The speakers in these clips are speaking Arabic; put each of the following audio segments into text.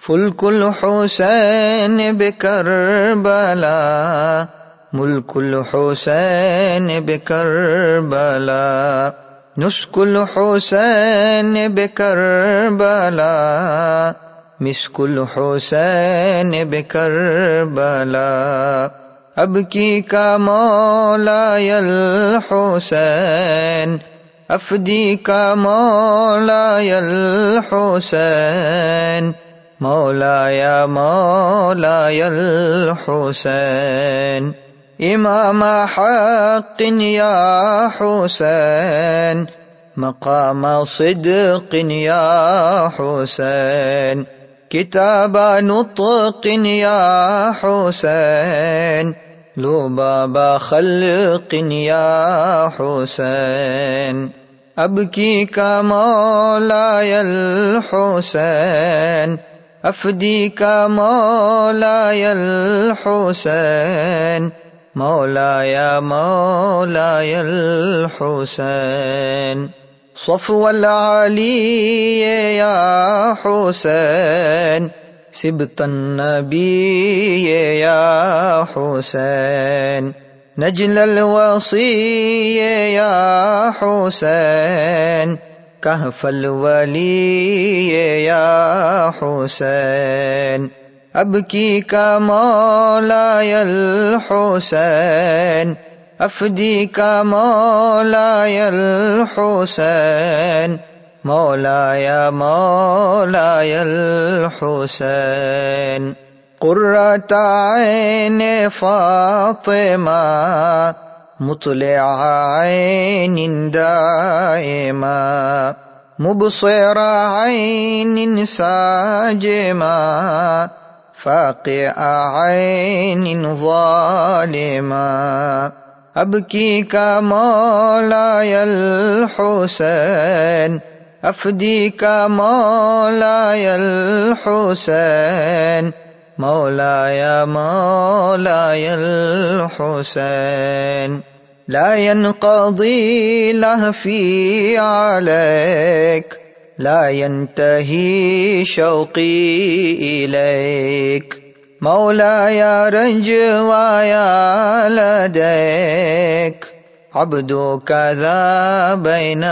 فلك الحسين بكربلاء ملك الحسين بكربلاء نسك الحسين بكربلاء مسك الحسين بكربلاء أبكيك مولاي الحسين أفديك مولاي الحسين. مولاي مولاي الحسين. إمام حق يا حسين. مقام صدق يا حسين. كتاب نطق يا حسين. لباب خلق يا حسين. أبكيك مولاي الحسين. أفديك مولاي الحسين مولاي مولاي الحسين. صفو العلي يا حسين سبط النبي يا حسين. نجل الوصي يا حسين كهف الولي يا حسين. أبكيك مولاي الحسين. أفديك مولاي الحسين. مولاي مولاي الحسين. قرة عين فاطمة مطلع عين دائما مبصر عين ساجما فاقع عين ظالما أبكيك مولاي الحسين أفديك مولاي الحسين. مولاي مولاي الحسين. لا ينقضي لهفي عليك لا ينتهي شوقي إليك. مولاي رجوايا لديك عبدك ذا بين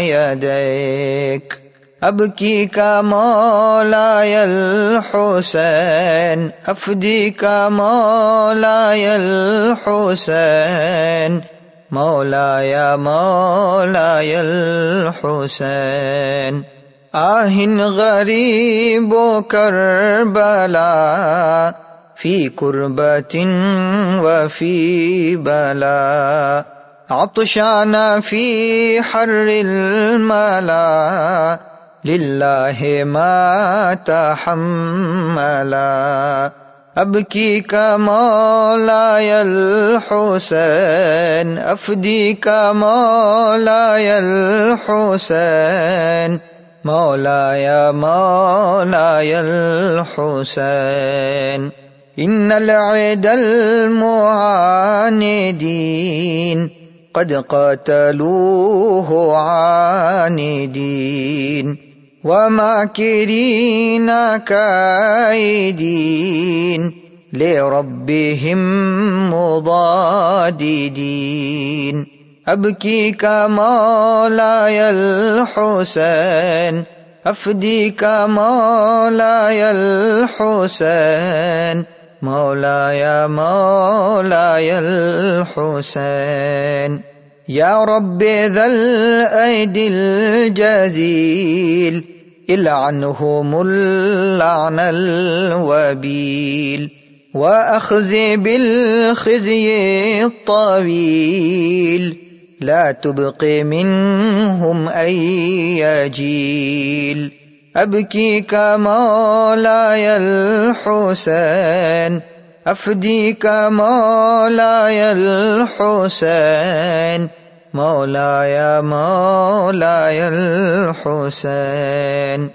يديك. أبكيك مولاي الحسين أفديك مولاي الحسين مولاي مولاي الحسين آه غريب كربلاء في كربة وفي بلاء عطشان في حر الملا۔ لله ما تحملا أبكيك مولاي الحسين. أفديك مولاي الحسين. مولاي مولاي الحسين. إن العد المعاندين. قد قتلوه عاندين. وماكرين كايدين لربهم مضاددين أبكيك مولاي الحسين أفديك مولاي الحسين. مولاي مولاي الحسين. يا رب ذا الأيدي الجزيل إلعنهم اللعن الوبيل وأخزي بالخزي الطويل لا تبق منهم أي جيل أبكيك مولاي الحسين أفديك مولاي الحسين مولاي مولاي الحسين.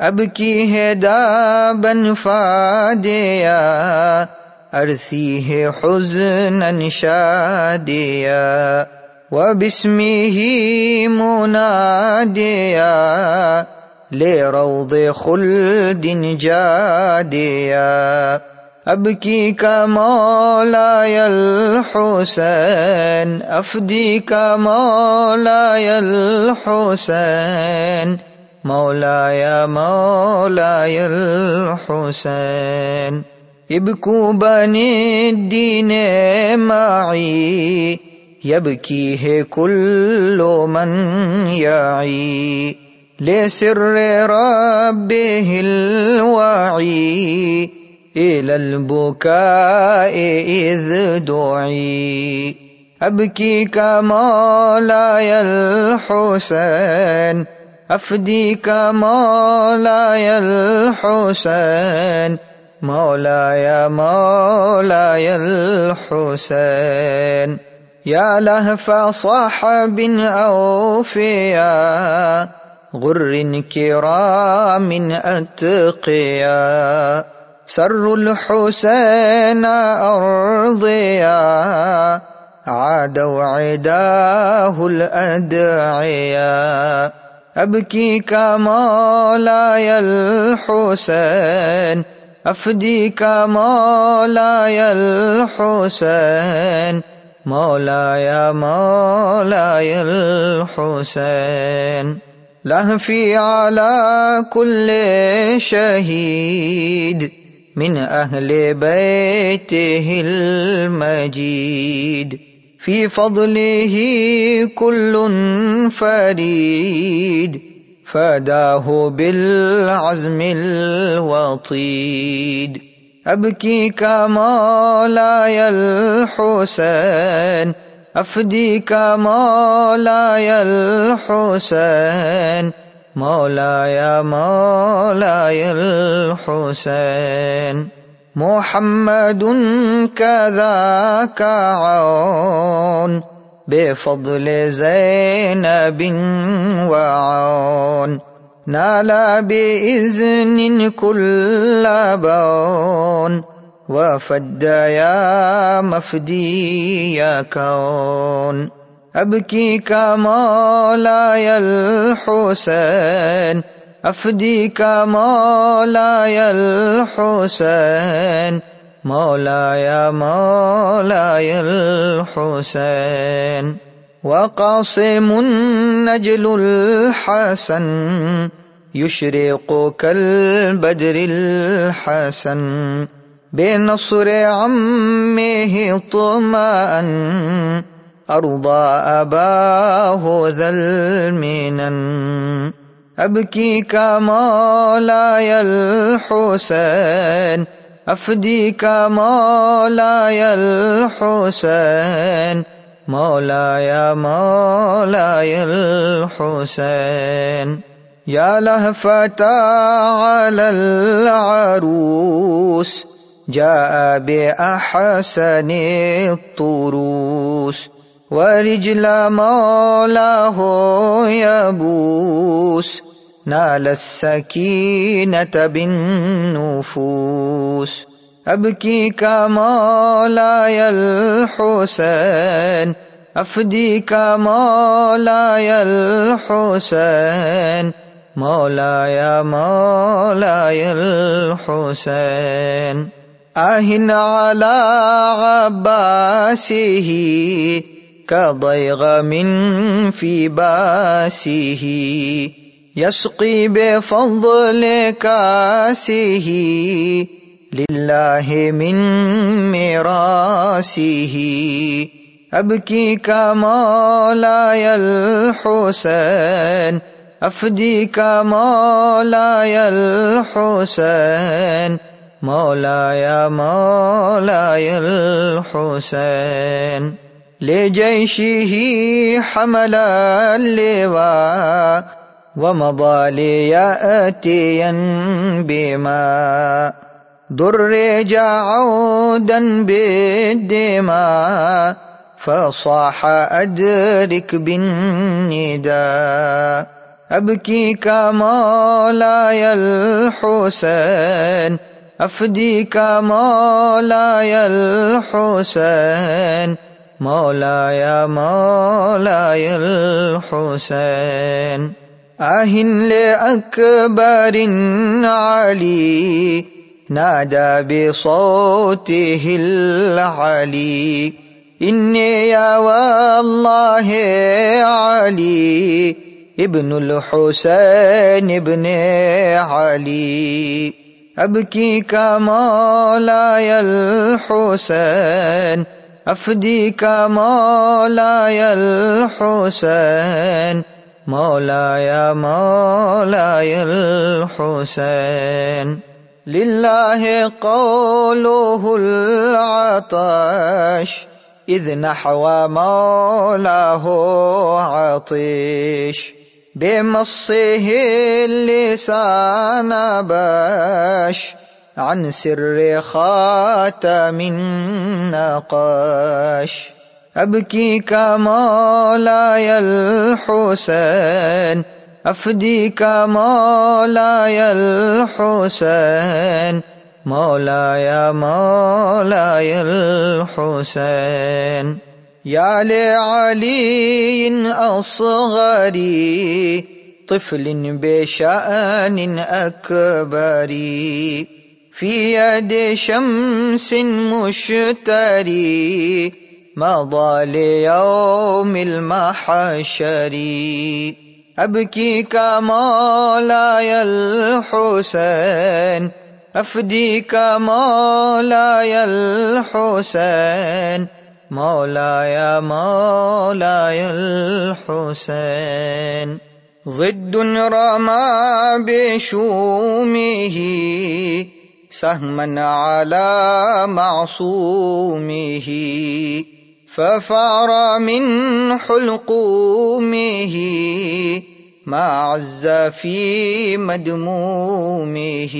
أبكي هدابا فاديا أرثيه حزنا شاديا وباسمه مناديا لروض خلد جاديا. أبكيك مولاي الحسين أفديك مولاي الحسين. مولاي مولاي الحسين. ابكوا بني الدين معي يبكيه كل من يعي. لسر ربه الوعي إلى البكاء إذ دعي. أبكيك مولاي الحسين أفديك مولاي الحسين مولاي مولاي الحسين يا لهف صاحب أوفيا. غر كرام أتقيا. سر الحسين أرضيا عادوا عداه الأدعيا. أبكيك مولاي الحسين أفديك مولاي الحسين. مولاي مولاي الحسين. لهفي على كل شهيد. من أهل بيته المجيد. في فضله كل فريد. فداه بالعزم الوطيد. أبكيك مولاي الحسين. أفديك مولاي الحسين. مولاي مولاي الحسين. محمد كذاك عون بفضل زينب وعون. نال بإذن كل بون. وفد يا مفدي يا كون. أبكيك مولاي الحسين أفديك مولاي الحسين مولاي مولاي الحسين وقاسم نجل الحسن. يشرق كالبدر الحسن. بنصر عمه طمأن. أرضى أباه ذا المنن أبكيك مولاي الحسين أفديك مولاي الحسين مولاي مولاي الحسين. يا لهفة على العروس جاء بأحسن الطروس. ورجل مولاه يبوس نال السكينة بالنفوس. أبكيك مولاي الحسين. أفديك مولاي الحسين. مولاي مولاي الحسين. آه على عباسه. كضيغم في باسه يسقي بفضل كاسه لله من مراسه أبكيك مولاي الحسين أفديك مولاي الحسين. مولاي مولاي الحسين. لجيشه حمل اللواء ومضى ليأتيا بما درج عودا بالدماء فصاح أدرك بالنداء. أبكيك مولاي الحسين أفديك مولاي الحسين. مولاي مولاي الحسين. آه لأكبر علي نادى بصوته العلي. إني يا والله علي ابن الحسين ابن علي. أبكيك مولاي الحسين أفديك مولاي الحسين مولاي مولاي الحسين. لله قوله العطش إذ نحو مولاه عطيش بمصه اللسان باش عن سر خاتم النقاش. أبكيك مولاي الحسين أفديك مولاي الحسين. مولاي مولاي الحسين. يا لعلي أصغري طفل بشأن أكبر. في يد شمس مشتري مضى ليوم المحشر. أبكيك مولاي الحسين أفديك مولاي الحسين. مولاي مولاي الحسين. ضد رمى بشومه سهما على معصومه ففار من حلقومه ما عز في مدمومه.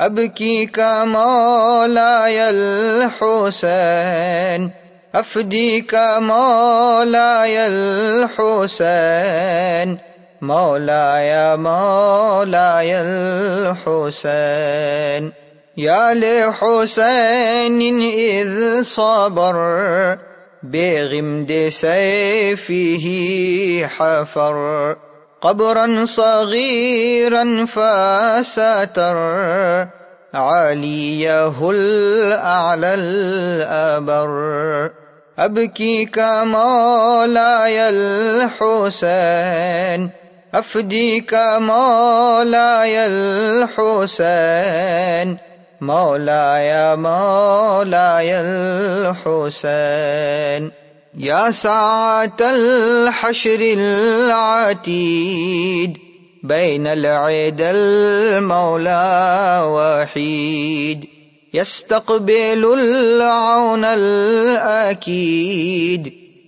أبكيك مولاي الحسين أفديك مولاي الحسين. مولاي مولاي الحسين. يا لحسين إذ صبر بغمد سيفه حفر. قبرا صغيرا فستر عليه الأعلى الأبر. أبكيك مولاي الحسين. أفديك مولاي الحسين مولاي مولاي الحسين. يا ساعة الحشر العتيد بين العيد المولى وحيد. يستقبل العون الأكيد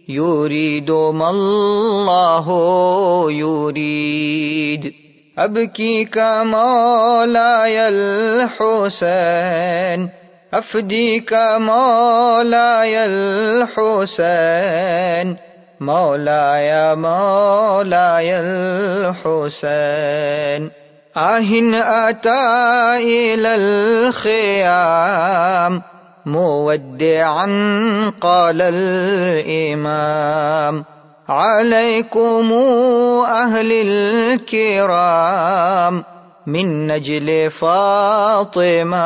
يريد ما الله يريد. أبكيك مولاي الحسين أفديك مولاي الحسين مولاي مولاي الحسين آه أتى إلى الخيام. مودعا قال الإمام. عليكم أهل الكرام. من نجل فاطمة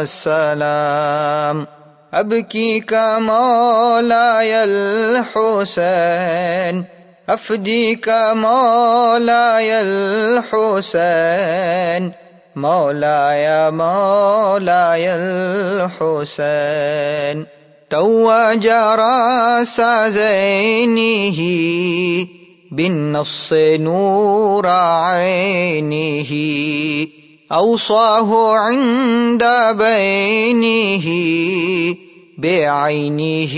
السلام. أبكيك مولاي الحسين. أفديك مولاي الحسين. مولاي مولاي الحسين. توج راس زينه بالنص نور عينه. أوصاه عند بينه بعينه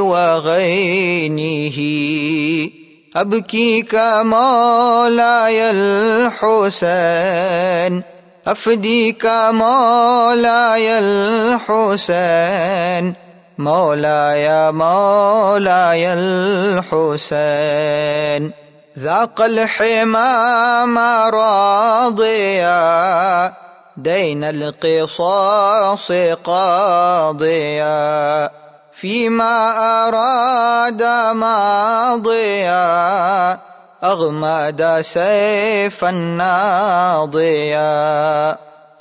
وغينه. أبكيك مولاي الحسين. أفديك مولاي الحسين. مولاي مولاي الحسين. ذاق الحمام راضيا دين القصاص قاضيا. فيما أراد ماضيا أغمد سيفا ناضيا.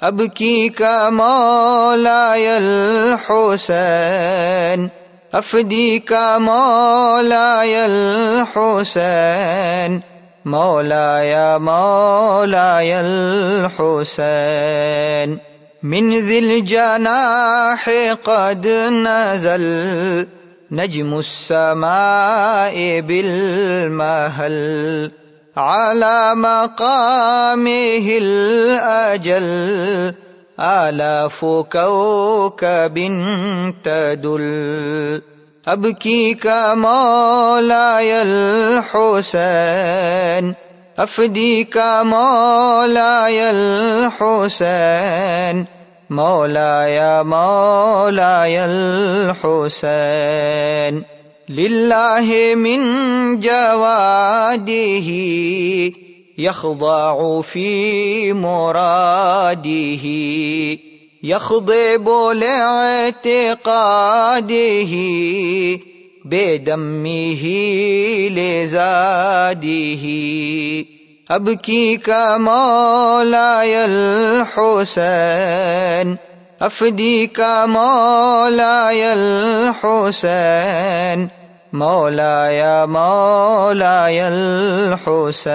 أبكيك مولاي الحسين أفديك مولاي الحسين مولاي مولاي الحسين من ذي الجناح قد نزل. نجم السماء بالمهل على مقامه الأجل. آلاف كوكب تدل. أبكيك مولاي الحسين أفديك مولاي الحسين مولاي مولاي الحسين. لله من جواده يخضع في مراده يخضب لاعتقاده بدمه لزاده. أبكيك مولاي الحسين أفديك مولاي الحسين مولاي مولاي الحسين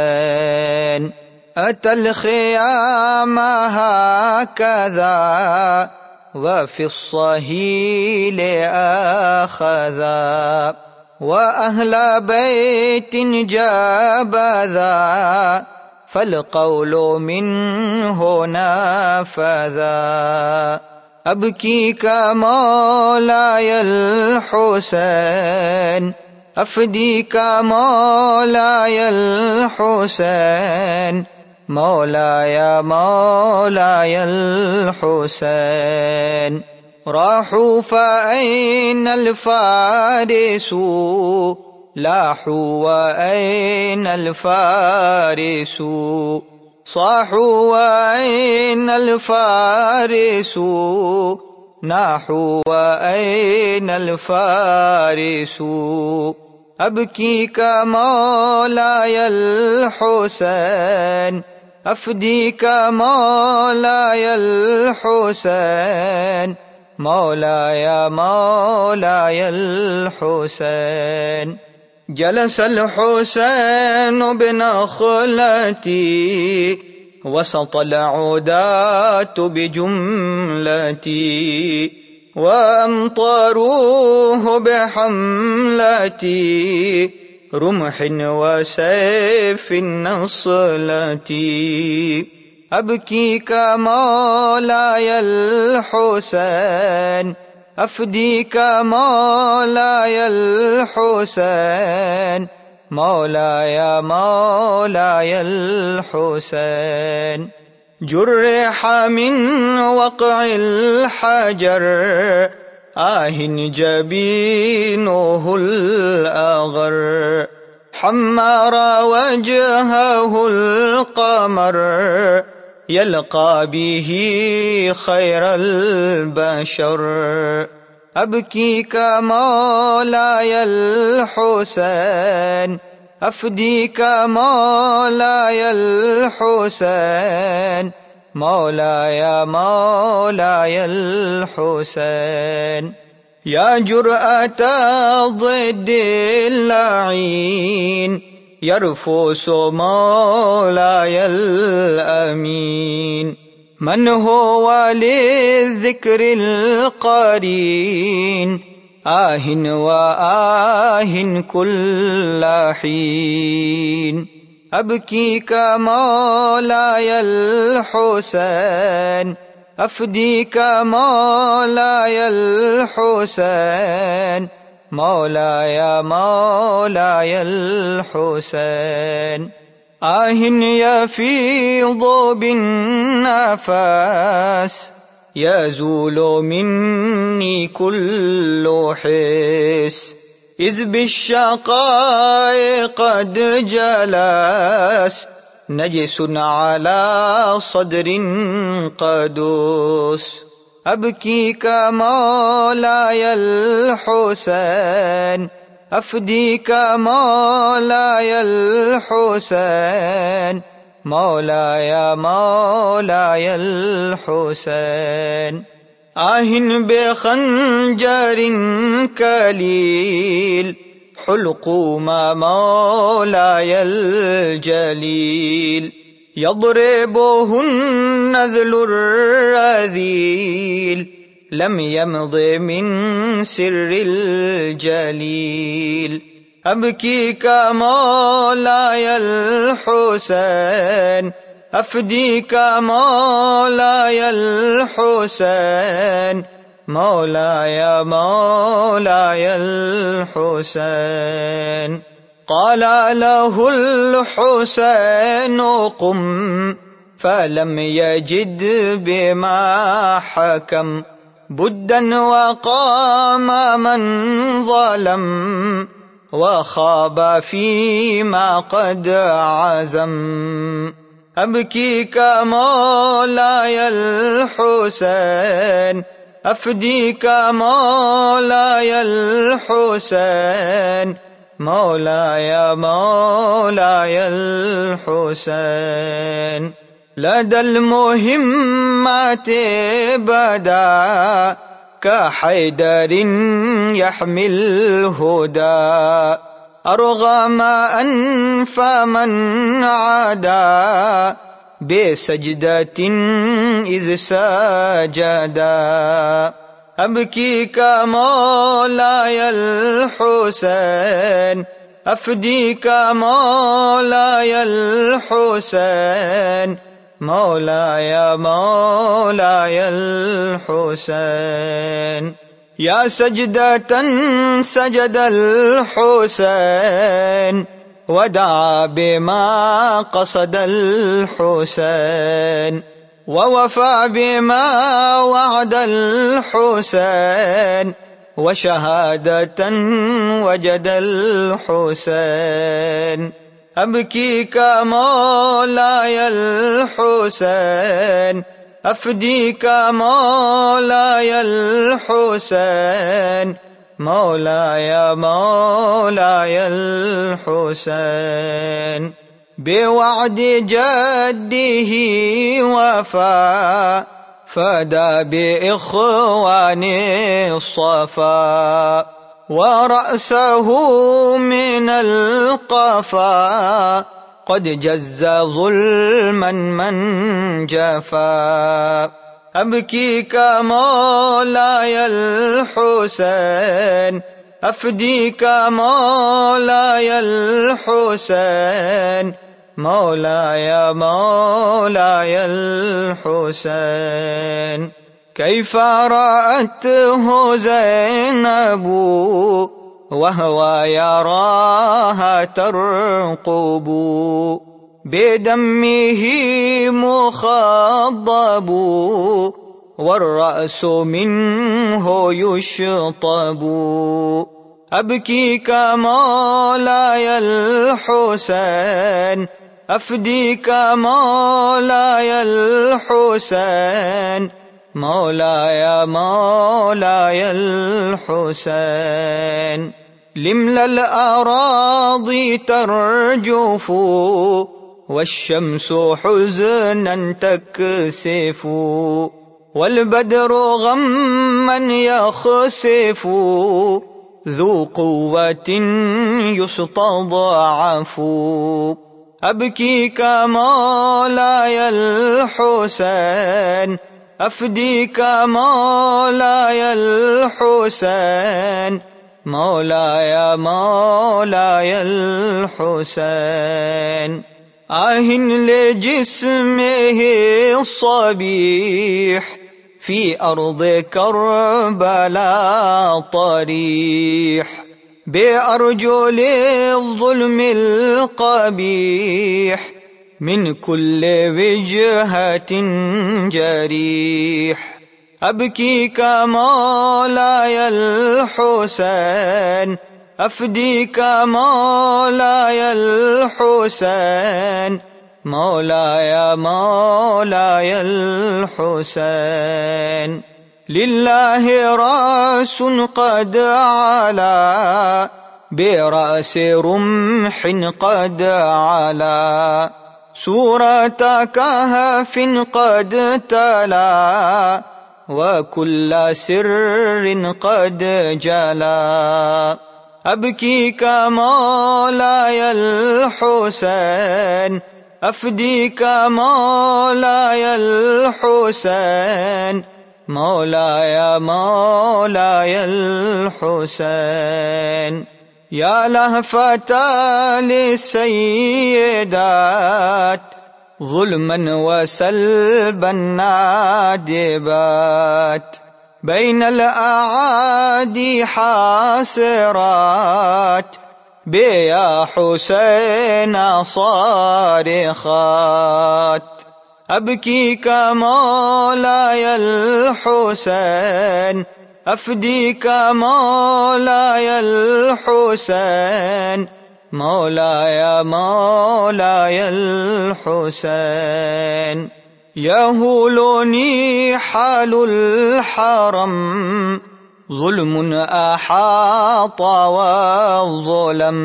أتى الخيام هكذا وفي الصهيل آخذا. وأهل بيت جابذا فالقول منه نافذا. أبكيك مولاي الحسين أفديك مولاي الحسين. مولاي مولاي الحسين. راحوا فأين الفارس؟ لاحوا وأين الفارس؟ صاحوا وأين الفارس؟ ناحوا وأين الفارس؟ أبكيك مولاي الحسين أفديك مولاي الحسين مولاي مولاي الحسين. جلس الحسين بنخلتي وسط العودات بجملتي وأمطروه بحملتي رمح وسيف النصلة أبكيك مولاي الحسين أفديك مولاي الحسين مولاي مولاي الحسين جرح من وقع الحجر. آه جبينه الأغر. حمر وجهه القمر. يلقى به خير البشر. أبكيك مولاي الحسين أفديك مولاي الحسين مولاي مولاي الحسين. يا جرأة ضد اللعين. يرفس مولاي الأمين. من هو للذكر القرين؟ آه وآه كل حين. أبكيك مولاي الحسين. أفديك مولاي الحسين. مولاي مولاي الحسين. آه يفيض بالنفس يزول مني كل حس. إذ بالشقاء قد جلس نجس على صدر قدوس. أبكيك مولاي الحسين أفديك مولاي الحسين مولاي مولاي الحسين آه بخنجر كليل. حلقوم مولاي الجليل. يضربه النذل الرذيل لم يمض من سر الجليل. أبكيك مولاي الحسين أفديك مولاي الحسين. مولاي مولاي الحسين. قال له الحسين قم فلم يجد بما حكم بدا وقام من ظلم وخاب فيما قد عزم. أبكيك مولاي الحسين أفديك مولاي الحسين. مولاي مولاي الحسين. لدى المهمات بدا كحيدر يحمي الهدى. أرغم أنف من عدا بسجدة إذ سجدا. أبكيك مولاي الحسين أفديك مولاي الحسين مولاي مولاي الحسين يا سجدة سجد الحسين ودعا بما قصد الحسين ووفى بما وعد الحسين وشهادة وجد الحسين. أبكيك مولاي الحسين أفديك مولاي الحسين. مولاي مولاي الحسين. بوعد جده وفا فدا بإخواني الصفا ورأسه من القفا قد جز ظلما من جفا. أبكيك مولاي الحسين أفديك مولاي الحسين. مولاي مولاي الحسين. كيف رأته زينب وهو يراها ترقب بدمه مخضب والرأس منه يشطب. أبكيك مولاي الحسين. أفديك مولاي الحسين. مولاي مولاي الحسين. لملا الأراضي ترجف والشمس حزنا تكسف والبدر غما يخسف ذو قوة يستضعف. أبكيك مولاي الحسين أفديك مولاي الحسين مولاي مولاي الحسين آه لجسمه الصبيح. في أرض كربلاء طريح. بأرجل الظلم القبيح من كل وجهة جريح. أبكيك مولاي الحسين أفديك مولاي الحسين. مولاي مولاي الحسين. لله راس قد علا برأس رمح قد علا. سورة كهف قد تلا وكل سر قد جلا. أبكيك مولاي الحسين أفديك مولاي الحسين. مولاي مولاي الحسين. يا لهفة للسيدات ظلما وسلبا نادبات. بين الأعادي حاسرات بيا حسين صارخات. أبكيك مولاي الحسين أفديك مولاي الحسين مولاي مولاي الحسين يهولني حال الحرم. ظلم أحاط والظلم.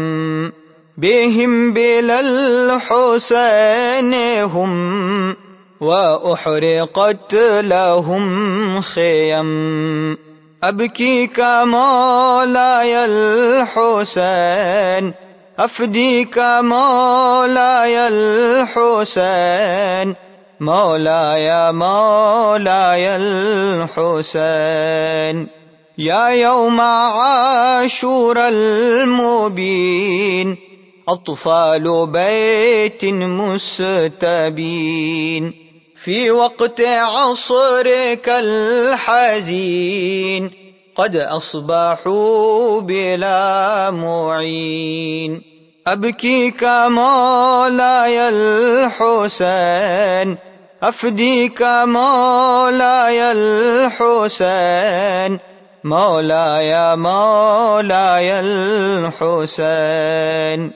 بهم بلا الحسين هم. وأحرقت لهم خيم. أبكيك مولاي الحسين أفديك مولاي الحسين مولاي مولاي الحسين يا يوم عاشور المبين. أطفال بيت مستبين. في وقت عصرك الحزين قد أصبحوا بلا معين. أبكيك مولاي الحسين أفديك مولاي الحسين. مولاي مولاي الحسين.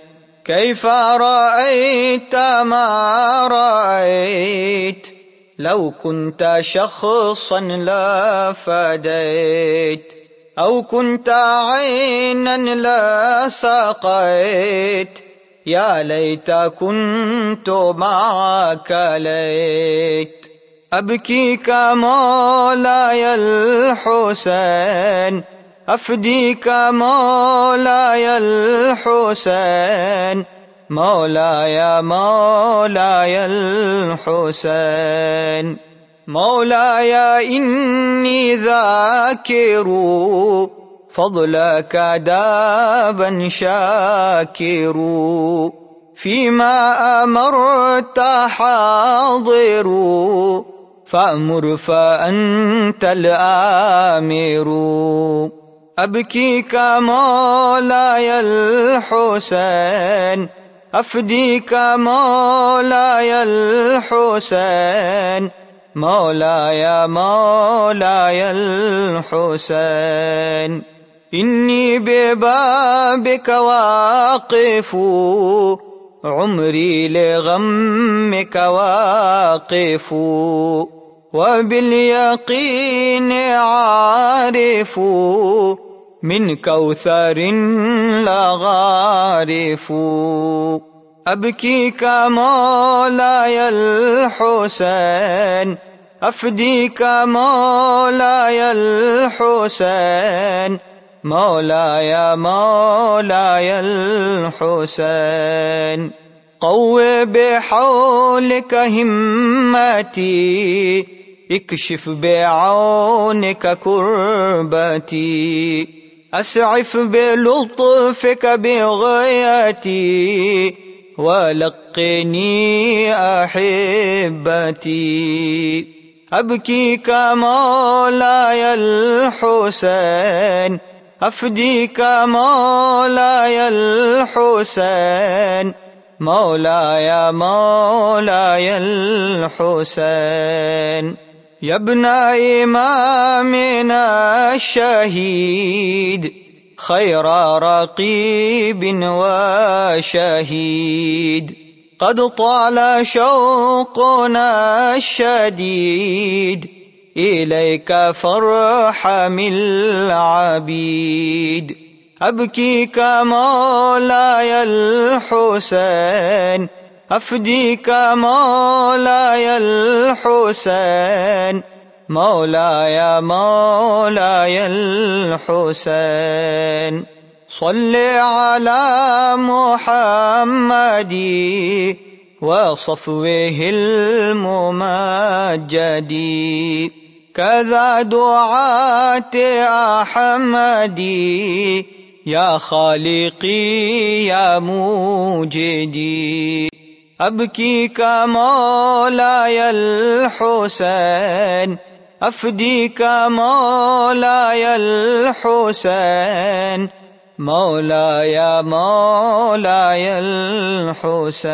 كيف رأيت ما رأيت؟ لو كنت شخصا لا فديت أو كنت عينا لا سقيت يا ليت كنت معك ليت. أبكيك مولاي الحسين أفديك مولاي الحسين. مولاي مولاي الحسين. مولاي إني ذاكر فضلك دابا شاكر. فيما أمرت حاضر فأمر فأنت الآمر. أبكيك مولاي الحسين. أفديك مولاي الحسين مولاي مولاي الحسين. إني ببابك واقف عمري لغمك واقف. وباليقين عارف من كوثر لغارف أبكيك مولاي الحسين أفديك مولاي الحسين مولاي مولاي الحسين قو بحولك همتي. اكشف بعونك كربتي. أسعف بلطفك بغايتي ولقني أحبتي. أبكيك مولاي الحسين أفديك مولاي الحسين. مولاي مولاي الحسين. يا ابن إمامنا الشهيد خير رقيب وشهيد. قد طال شوقنا الشديد إليك فارحم العبيد. أبكيك مولاي الحسين أفديك مولاي الحسين مولاي مولاي الحسين. صل على محمد وصفوه الممجد. كذا دعاة أحمدي يا خالقي يا موجدي. أبكيك مولاي الحسين. أفديك مولاي الحسين. مولاي مولاي الحسين.